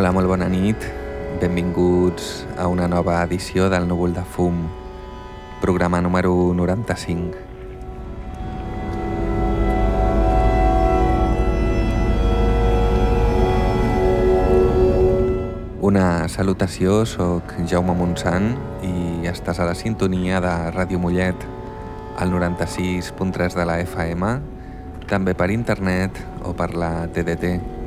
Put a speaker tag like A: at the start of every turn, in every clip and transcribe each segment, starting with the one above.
A: Hola, molt bona nit. Benvinguts a una nova edició del Núvol de Fum, programa número 95. Una salutació, sóc Jaume Montsant i estàs a la sintonia de Ràdio Mollet, al 96.3 de la FM, també per internet o per la TDT.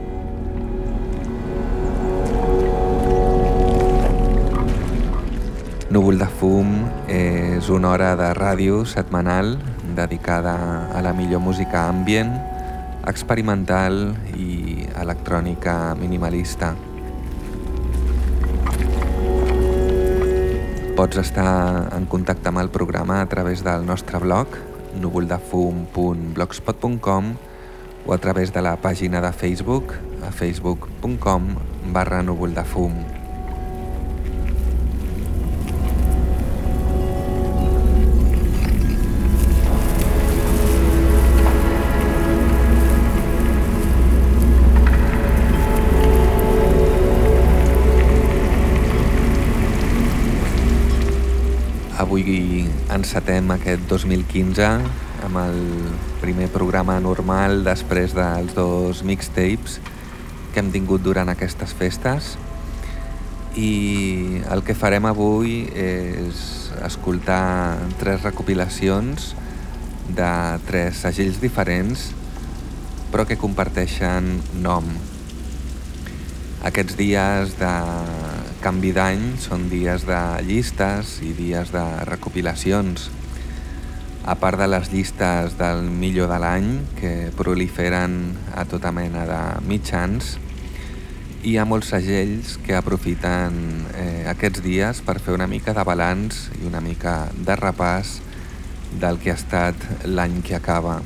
A: Núvol de fum és una hora de ràdio setmanal dedicada a la millor música ambient, experimental i electrònica minimalista. Pots estar en contacte amb el programa a través del nostre blog núvoldefum.blogspot.com o a través de la pàgina de Facebook a facebook.com barra núvoldefum. Encetem aquest 2015 amb el primer programa normal després dels dos mixtapes que hem tingut durant aquestes festes i el que farem avui és escoltar tres recopilacions de tres segells diferents però que comparteixen nom. Aquests dies de canvi d'any són dies de llistes i dies de recopilacions. A part de les llistes del millor de l'any, que proliferen a tota mena de mitjans, hi ha molts segells que aprofiten eh, aquests dies per fer una mica de balanç i una mica de repàs del que ha estat l'any que acaba.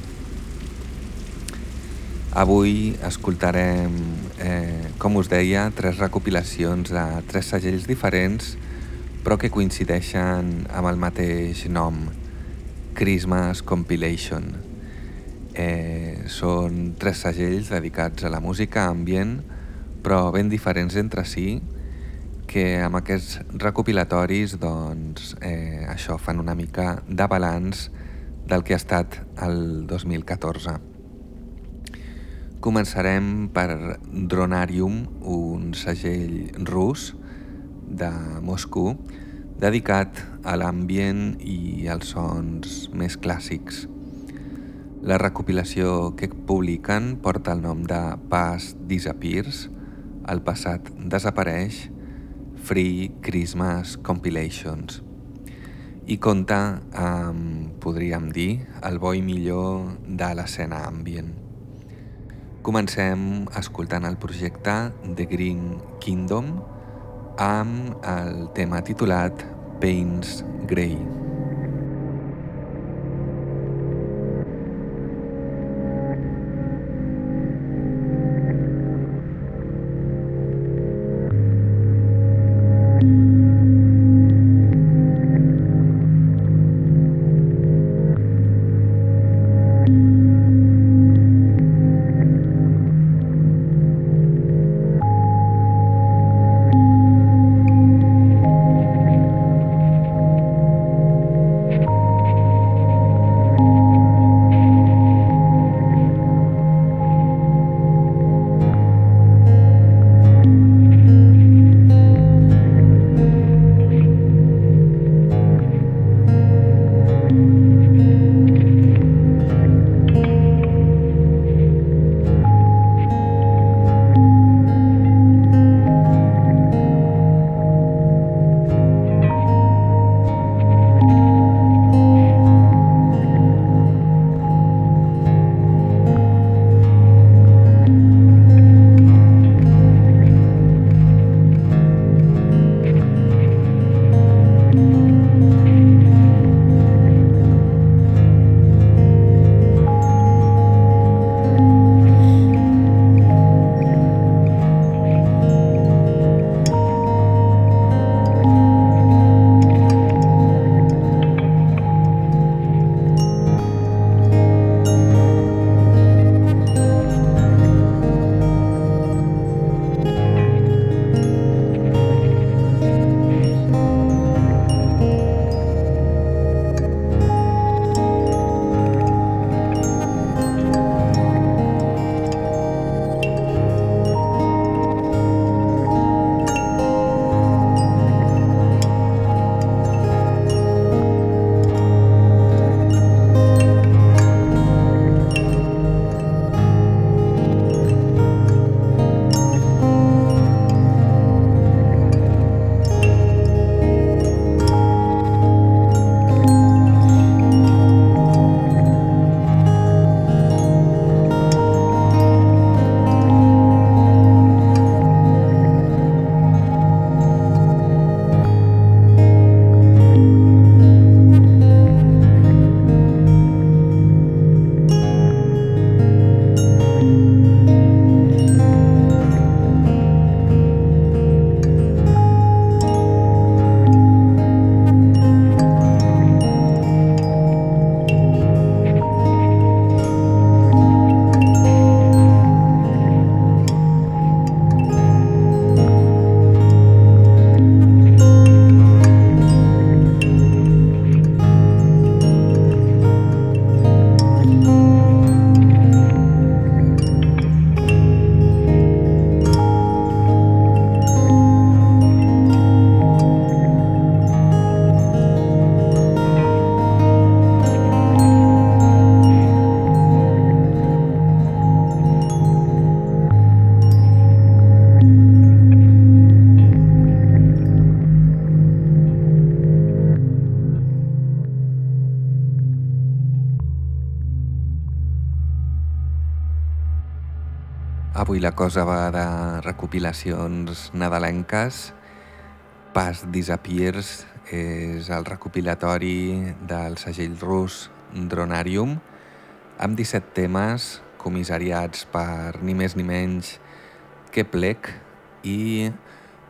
A: Avui escoltarem, eh, com us deia, tres recopilacions de tres segells diferents però que coincideixen amb el mateix nom, Christmas Compilation. Eh, són tres segells dedicats a la música ambient però ben diferents entre si que amb aquests recopilatoris doncs, eh, això fan una mica de balanç del que ha estat el 2014. Començarem per Dronarium, un segell rus de Moscou dedicat a l'ambient i als sons més clàssics. La recopilació que publiquen porta el nom de Past Disappears, el passat desapareix, Free Christmas Compilations i compta amb, podríem dir, el bo i millor de l'escena ambient. Comencem escoltant el projecte The Green Kingdom amb el tema titulat Pains Grey. La cosa va de recopilacions nadalenques. Pas Disappears és el recopilatori del segell rus Dronarium amb 17 temes comissariats per ni més ni menys que Plec i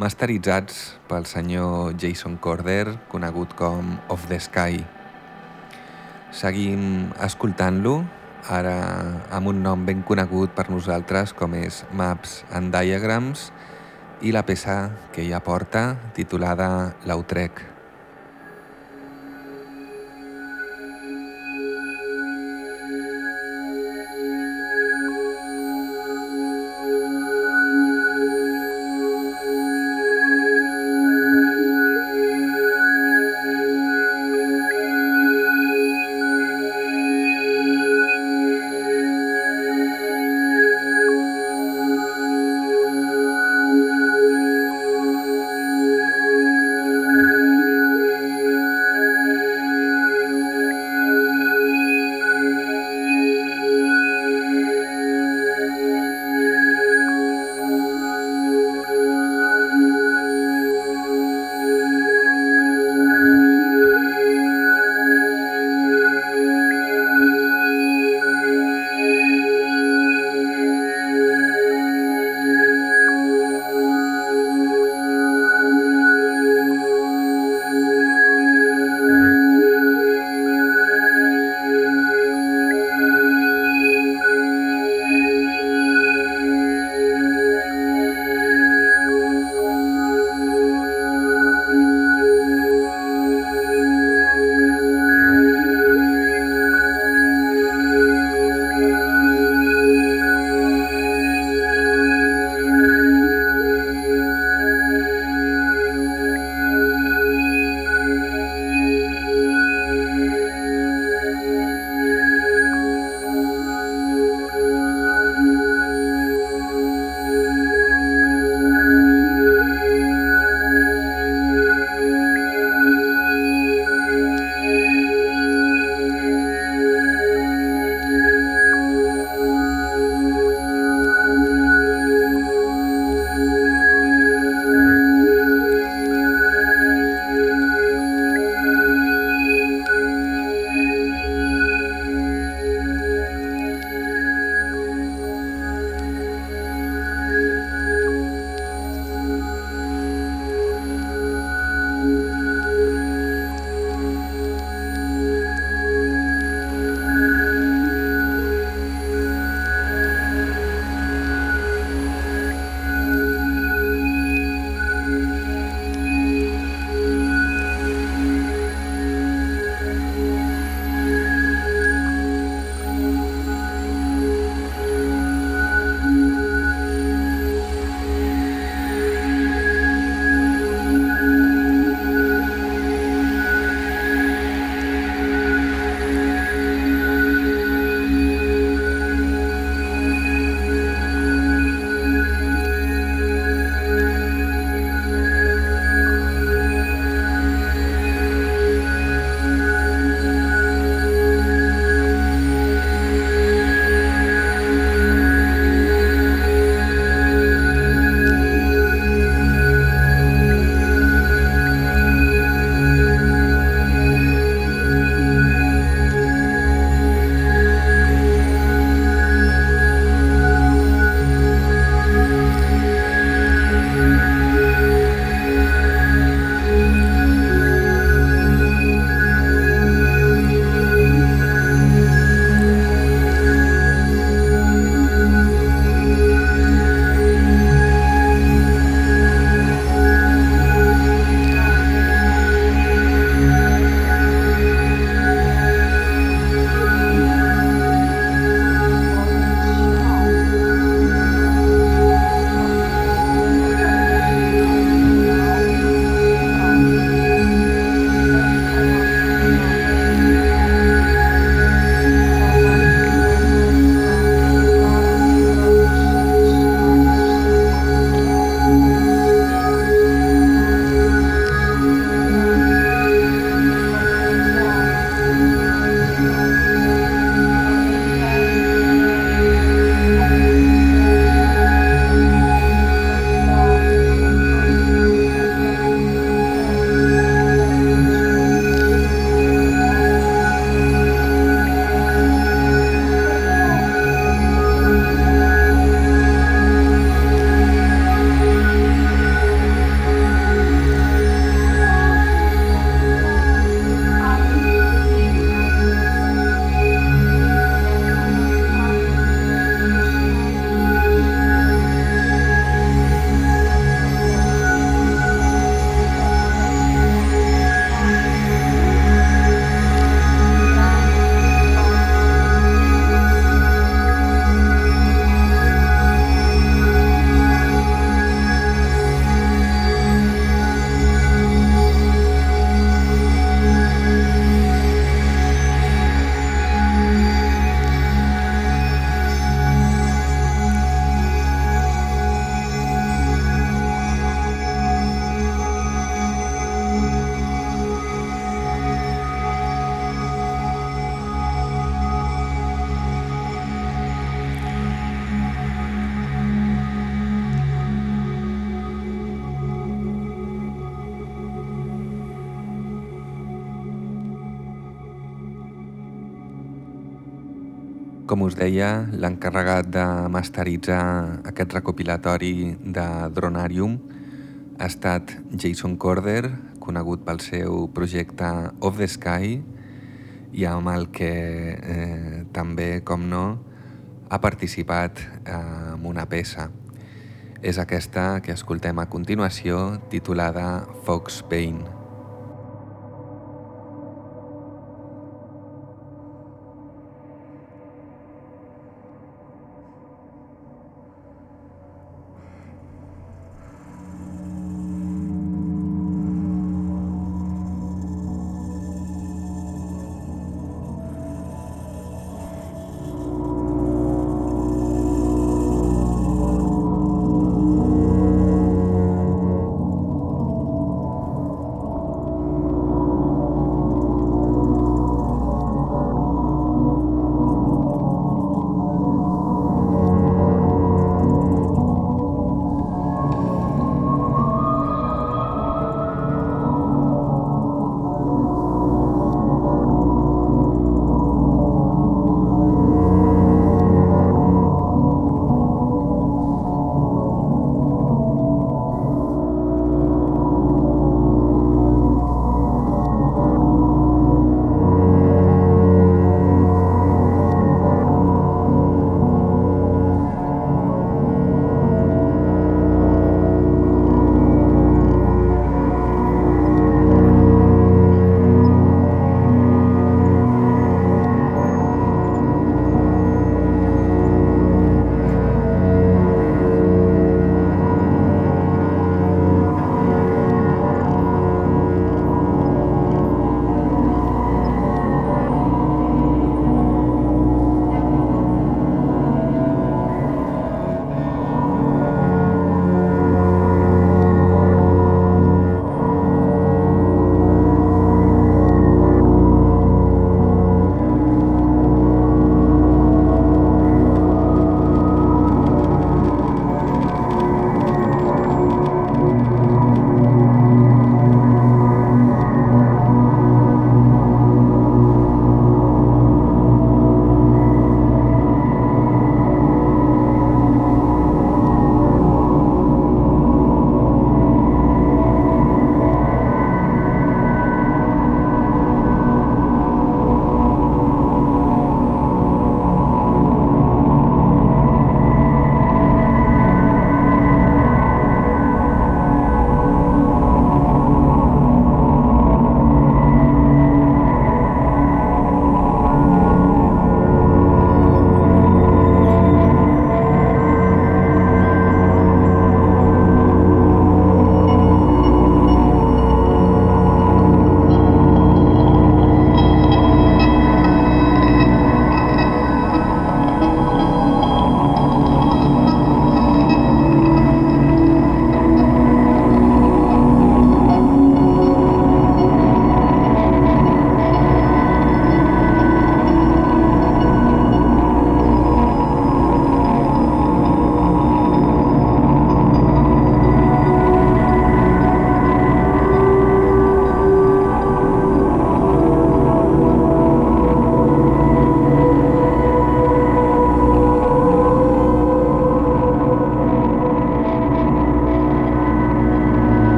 A: masteritzats pel senyor Jason Corder, conegut com Of the Sky. Seguim escoltant-lo, ara amb un nom ben conegut per nosaltres com és Maps and Diagrams i la peça que hi aporta titulada L'Autrec. Com us deia, l'encarregat de masteritzar aquest recopilatori de Dronarium ha estat Jason Corder, conegut pel seu projecte Of the Sky i amb el que eh, també, com no, ha participat eh, en una peça. És aquesta que escoltem a continuació, titulada Fox Pain.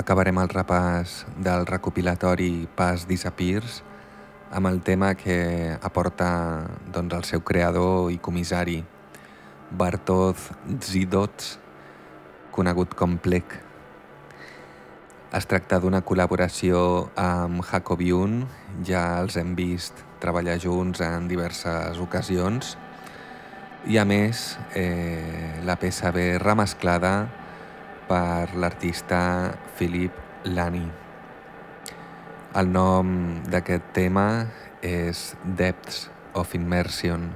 A: Acabarem el repàs del recopilatori Pas Disappears amb el tema que aporta doncs, el seu creador i comissari, Bartosz Zidots, conegut com Plec. Es tracta d'una col·laboració amb Jacobiun, ja els hem vist treballar junts en diverses ocasions, i a més eh, la peça ve remesclada per l'artista Philip Lani. El nom d'aquest tema és Depths of Immersion.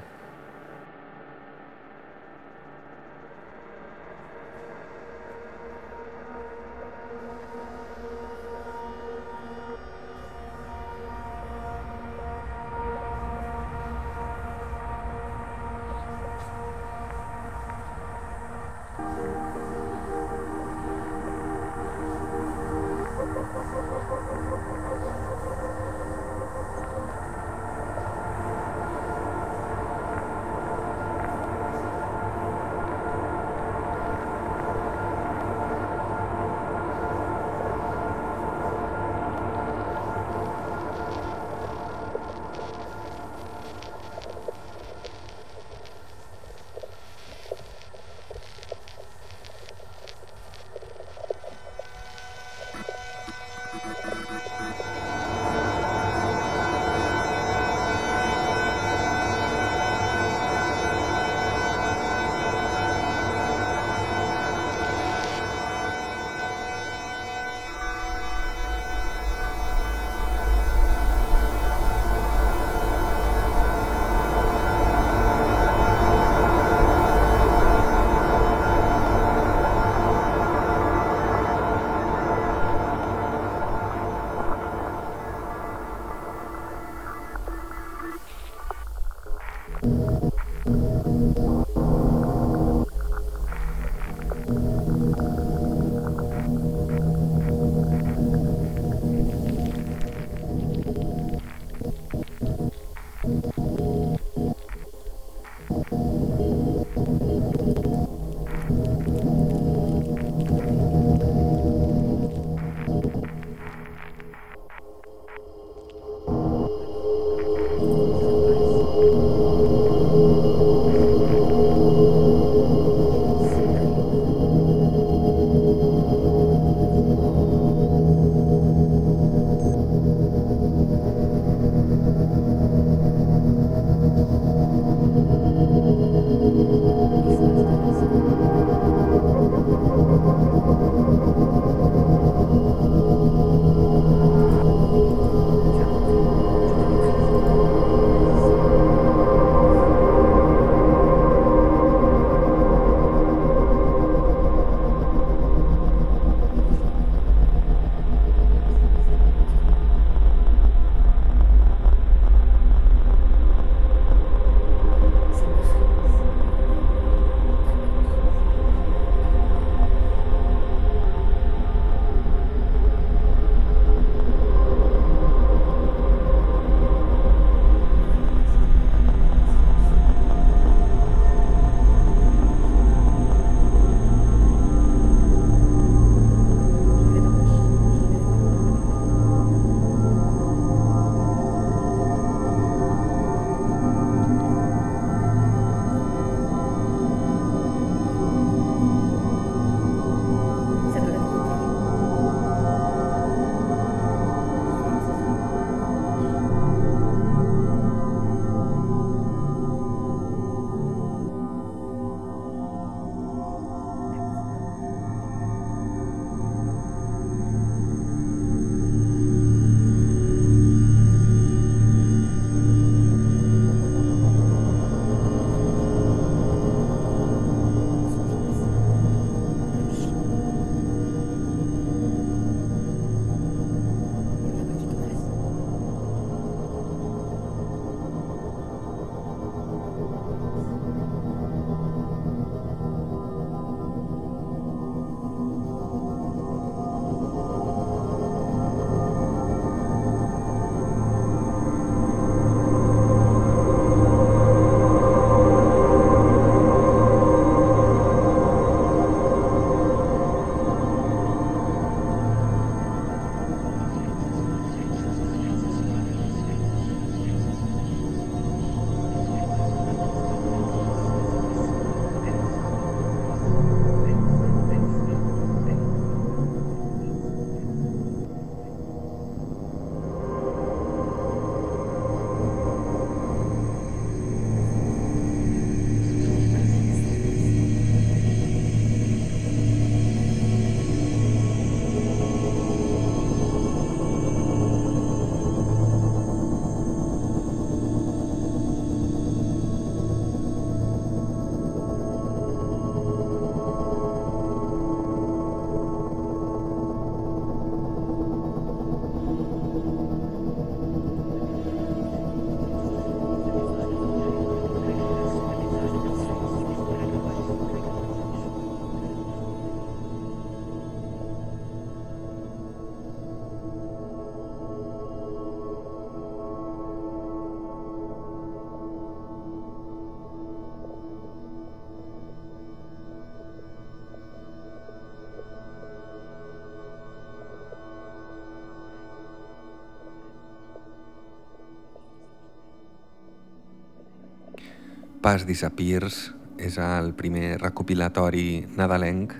A: Pas Disappears és el primer recopilatori nadalenc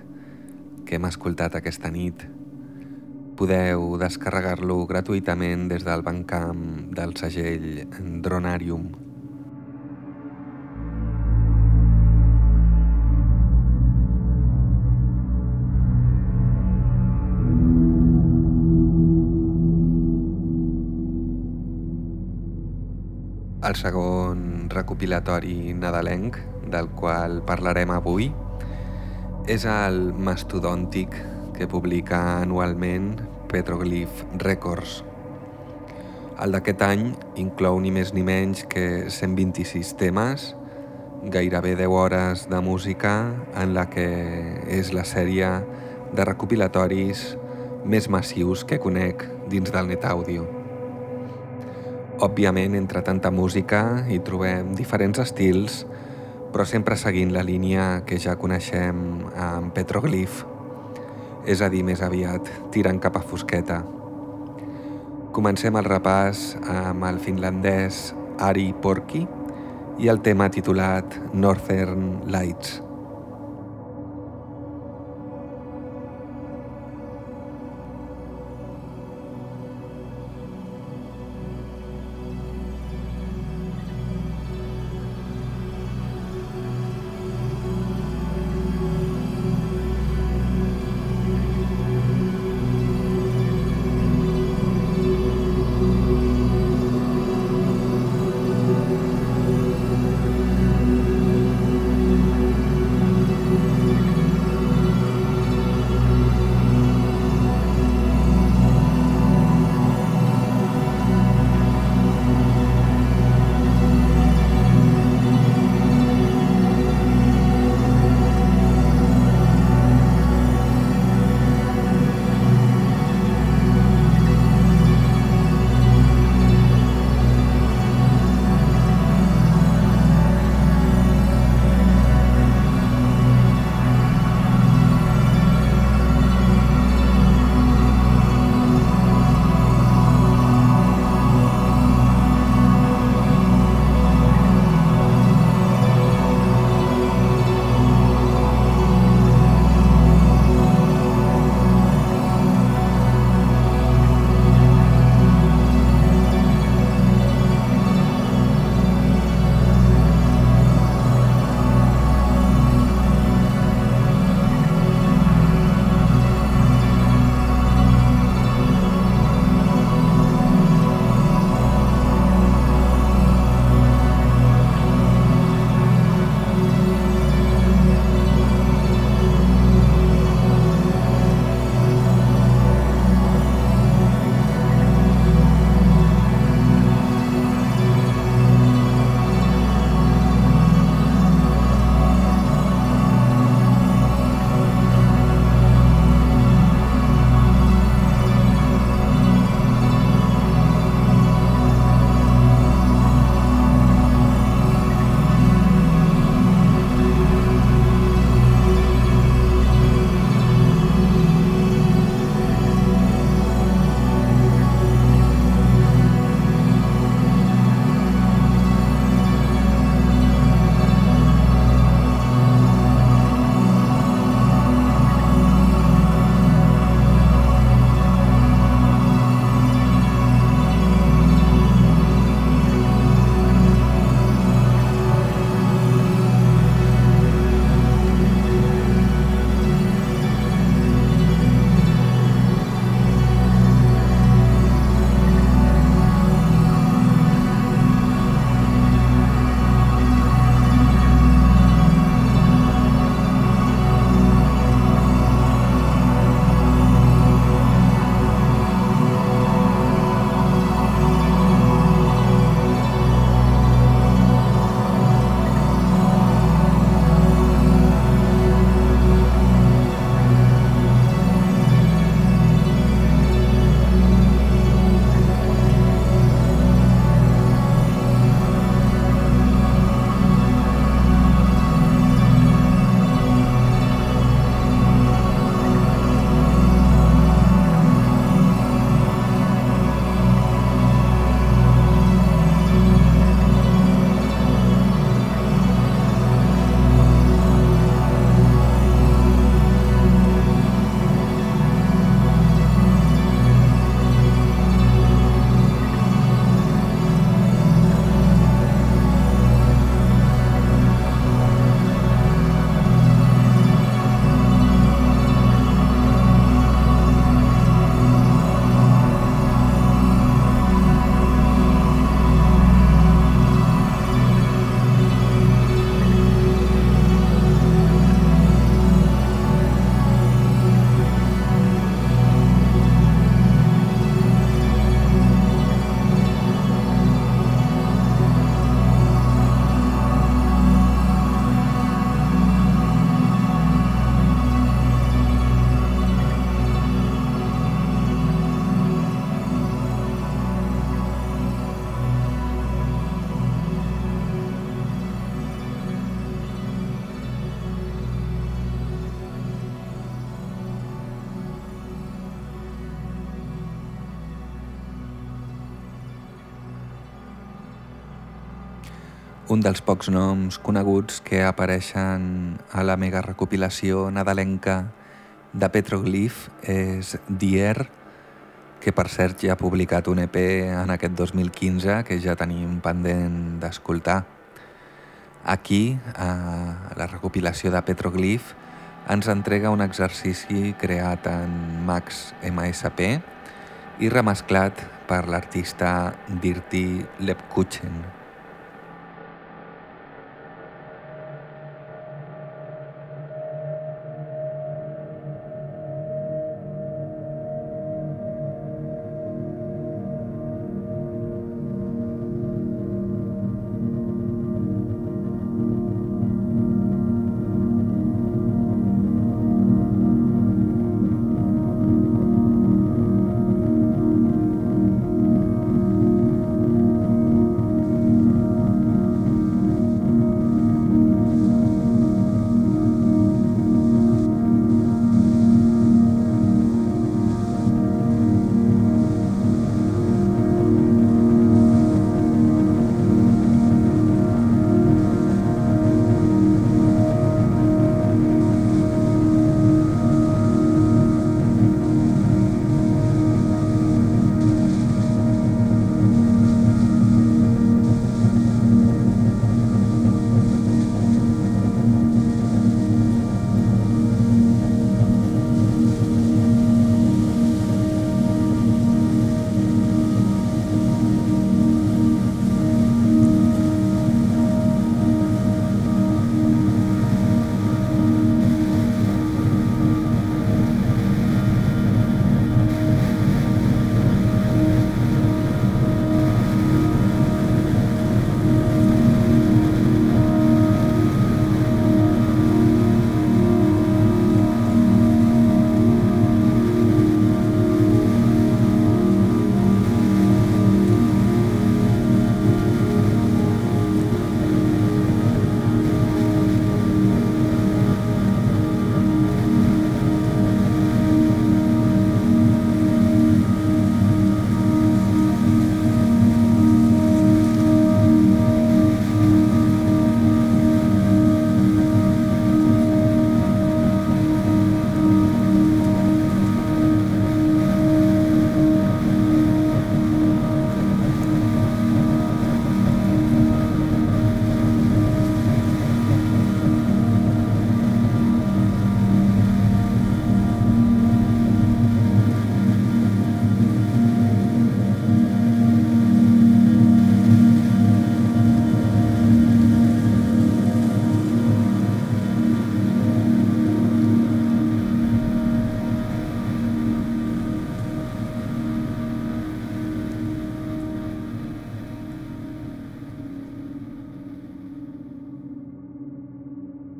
A: que hem escoltat aquesta nit. Podeu descarregar-lo gratuïtament des del bancamp del segell Dronarium. El segon recopilatori nadalenc del qual parlarem avui és el mastodòntic que publica anualment Petroglyph Records. El d'aquest any inclou ni més ni menys que 126 temes, gairebé 10 hores de música en la que és la sèrie de recopilatoris més massius que conec dins del net àudio. Òbviament, entre tanta música hi trobem diferents estils, però sempre seguint la línia que ja coneixem amb Petroglyph, és a dir, més aviat tirant cap a fosqueta. Comencem el repàs amb el finlandès Ari Porki i el tema titulat Northern Lights. Un dels pocs noms coneguts que apareixen a la mega recopilació nadalenca de Petroglif és Dier, que per cert ja ha publicat un EP en aquest 2015 que ja tenim pendent d'escoltar. Aquí, a la recopilació de Petroglif, ens entrega un exercici creat en Max MSP i remesclat per l'artista Dirty Lepkuchen.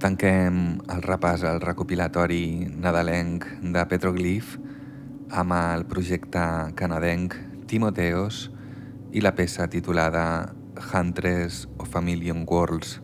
A: Tanquem el repàs al recopilatori nadalenc de Petroglif amb el projecte canadenc Timoteos i la peça titulada Huntress of a Million Worlds.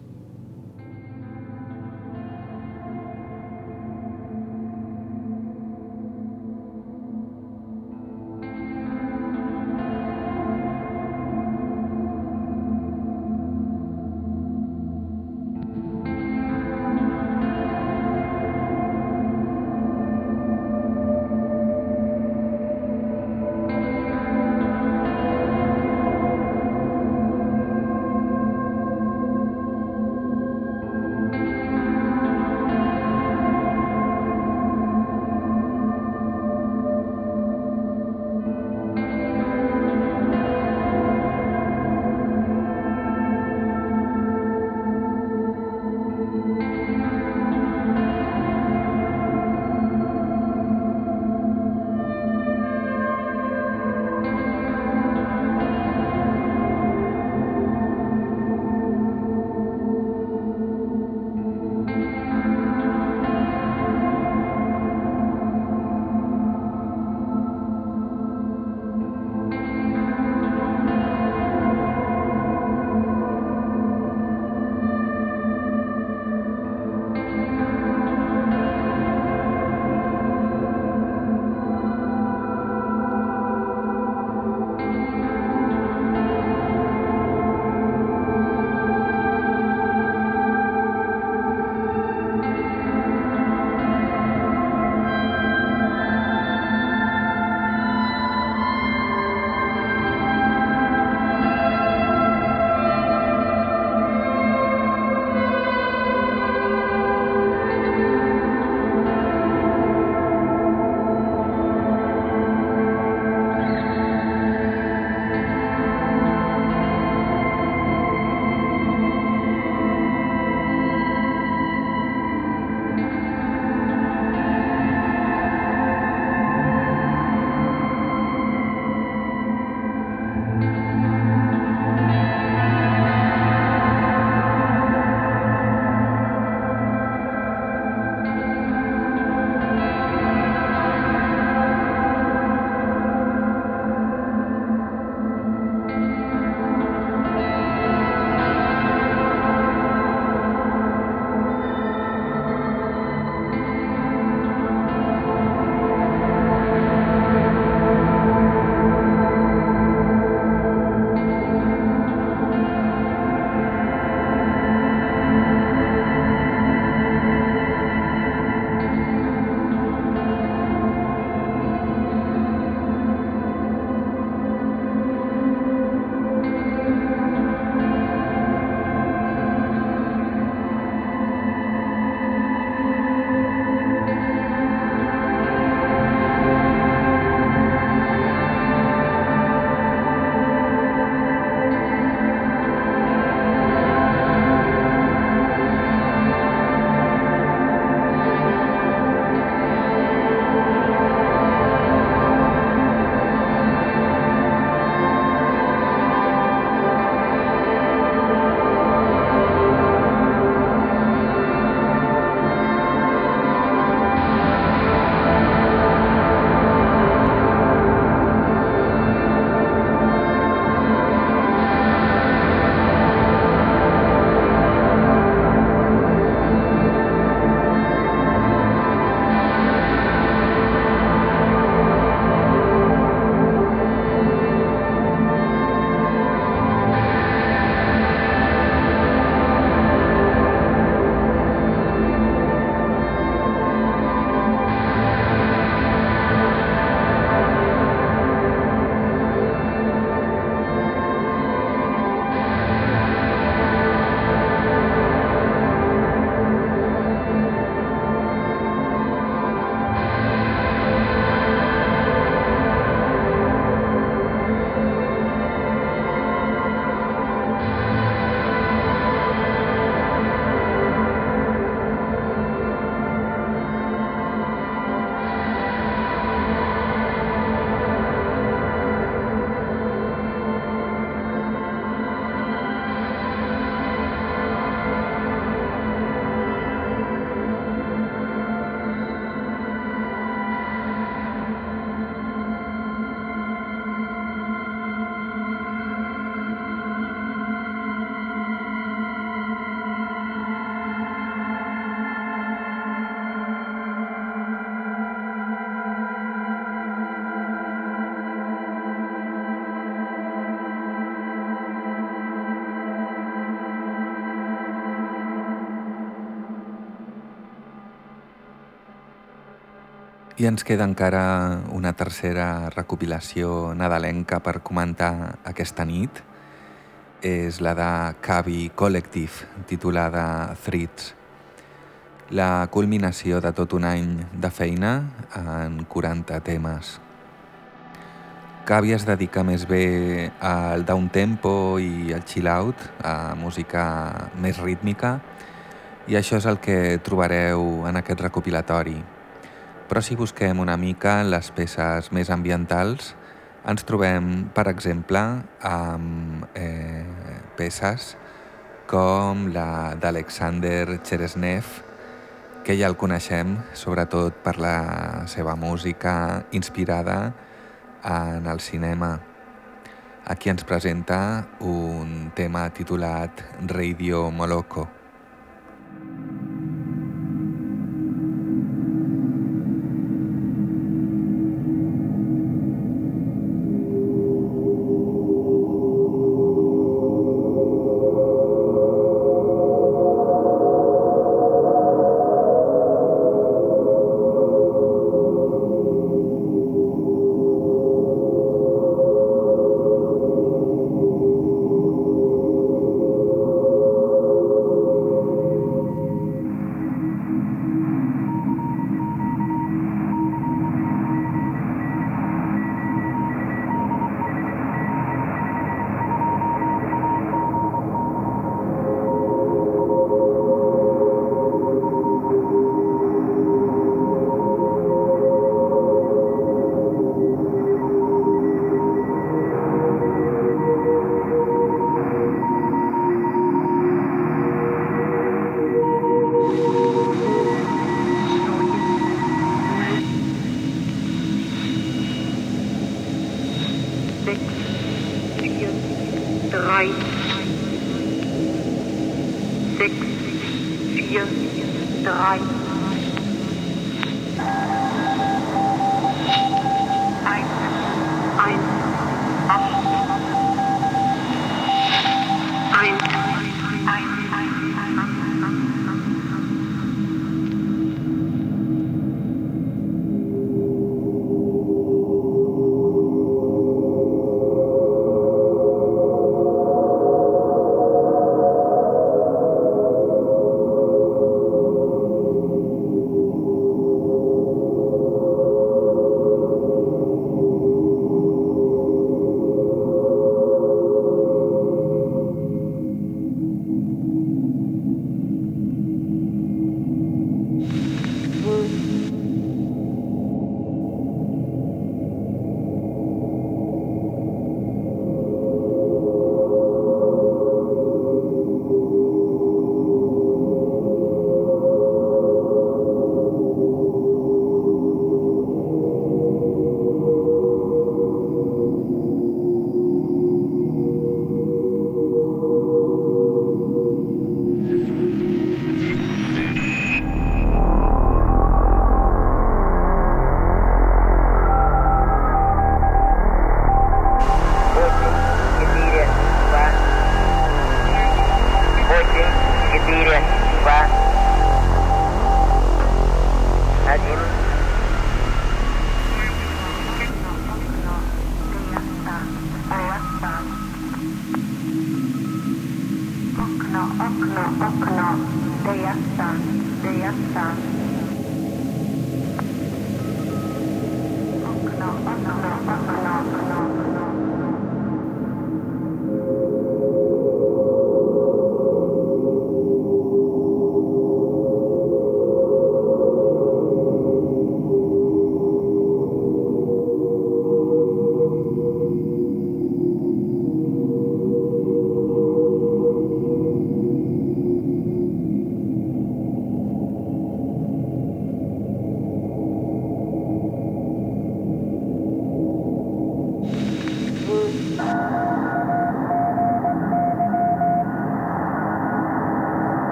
A: I ens queda encara una tercera recopilació nadalenca per comentar aquesta nit. És la de Cavi Collective, titulada Threads. La culminació de tot un any de feina en 40 temes. Cavi es dedica més bé al downtempo i al chill-out, a música més rítmica, i això és el que trobareu en aquest recopilatori. Però si busquem una mica les peces més ambientals, ens trobem, per exemple, amb eh, peces com la d'Alexander Cheresnev, que ja el coneixem sobretot per la seva música inspirada en el cinema. Aquí ens presenta un tema titulat Radio Moloko.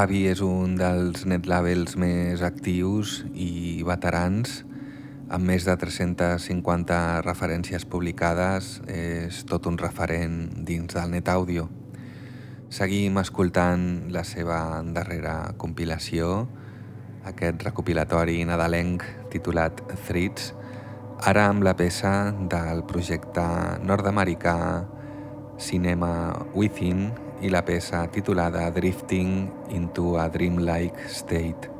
A: Cavi és un dels netlabels més actius i veterans, amb més de 350 referències publicades, és tot un referent dins del net àudio. Seguim escoltant la seva darrera compilació, aquest recopilatori nadalenc titulat Threads, ara amb la peça del projecte nord-americà Cinema Within i la peça titulada Drifting into a Dreamlike State.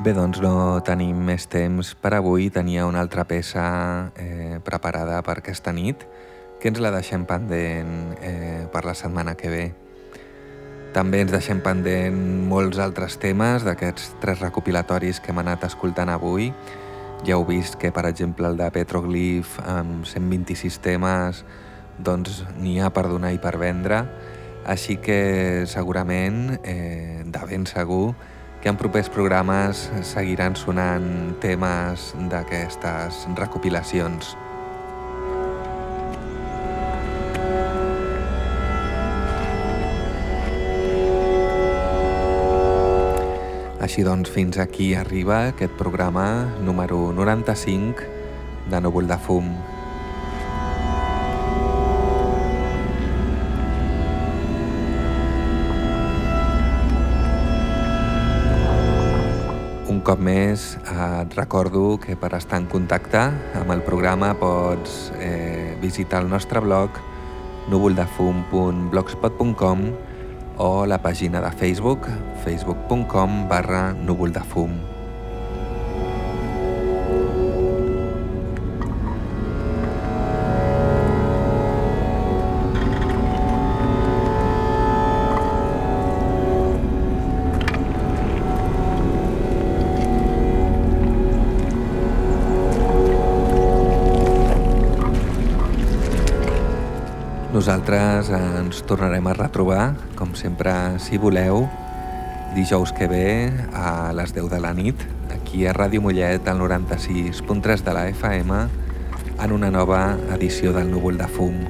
A: Bé, doncs no tenim més temps per avui. Tenia una altra peça eh, preparada per aquesta nit que ens la deixem pendent eh, per la setmana que ve. També ens deixem pendent molts altres temes d'aquests tres recopilatoris que hem anat escoltant avui. Ja heu vist que, per exemple, el de Petroglyph amb 126 temes doncs n'hi ha per donar i per vendre, així que segurament, eh, de ben segur, que en propers programes seguiran sonant temes d'aquestes recopilacions. Així doncs, fins aquí arriba aquest programa número 95 de Núvol de Fum. Cop més et recordo que per estar en contacte amb el programa pots eh, visitar el nostre blog núvoldefum.blogspot.com o la pàgina de Facebook facebook.com barra núvoldefum. Nosaltres ens tornarem a retrobar, com sempre, si voleu, dijous que ve a les 10 de la nit, aquí a Ràdio Mollet, al 96.3 de la FM, en una nova edició del Núvol de Fum.